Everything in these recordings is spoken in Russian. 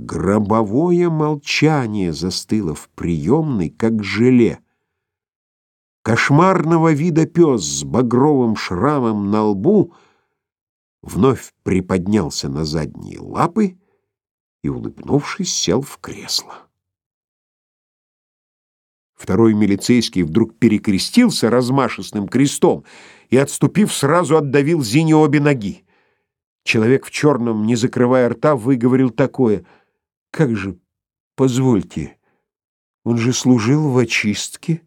Гробовое молчание застыло в приемной, как желе. Кошмарного вида пес с багровым шрамом на лбу вновь приподнялся на задние лапы и, улыбнувшись, сел в кресло. Второй милицейский вдруг перекрестился размашистым крестом и, отступив, сразу отдавил Зине обе ноги. Человек в черном, не закрывая рта, выговорил такое. «Как же, позвольте, он же служил в очистке?»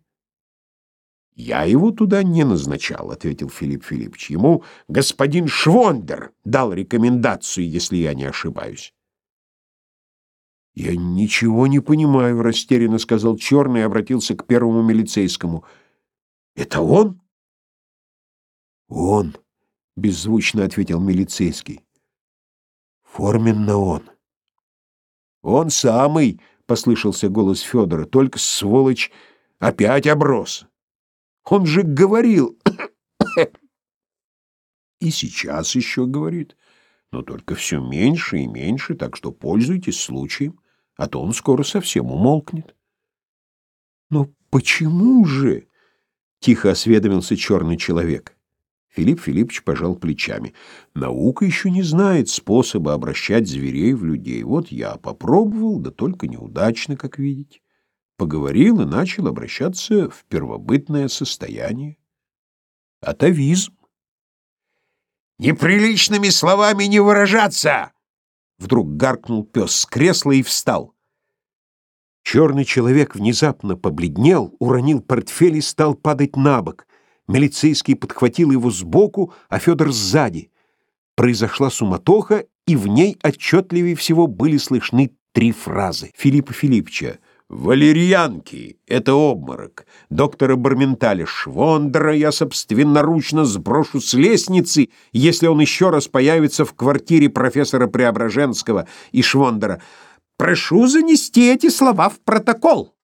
«Я его туда не назначал», — ответил Филипп Филиппович. «Ему господин Швондер дал рекомендацию, если я не ошибаюсь». «Я ничего не понимаю», — растерянно сказал Черный и обратился к первому милицейскому. «Это он?» «Он», — беззвучно ответил милицейский. «Форменно он». «Он самый», — послышался голос Федора, — «только, сволочь, опять оброс. Он же говорил...» «И сейчас еще говорит, но только все меньше и меньше, так что пользуйтесь случаем» а то он скоро совсем умолкнет. Но почему же? Тихо осведомился черный человек. Филипп Филиппович пожал плечами. Наука еще не знает способа обращать зверей в людей. Вот я попробовал, да только неудачно, как видите. Поговорил и начал обращаться в первобытное состояние. Атовизм. «Неприличными словами не выражаться!» Вдруг гаркнул пес с кресла и встал. Черный человек внезапно побледнел, уронил портфель и стал падать на бок. Милицейский подхватил его сбоку, а Федор сзади. Произошла суматоха, и в ней отчетливее всего были слышны три фразы. Филиппа Филипповича «Валерьянки — это обморок. Доктора Барменталя Швондера я собственноручно сброшу с лестницы, если он еще раз появится в квартире профессора Преображенского и Швондера. Прошу занести эти слова в протокол».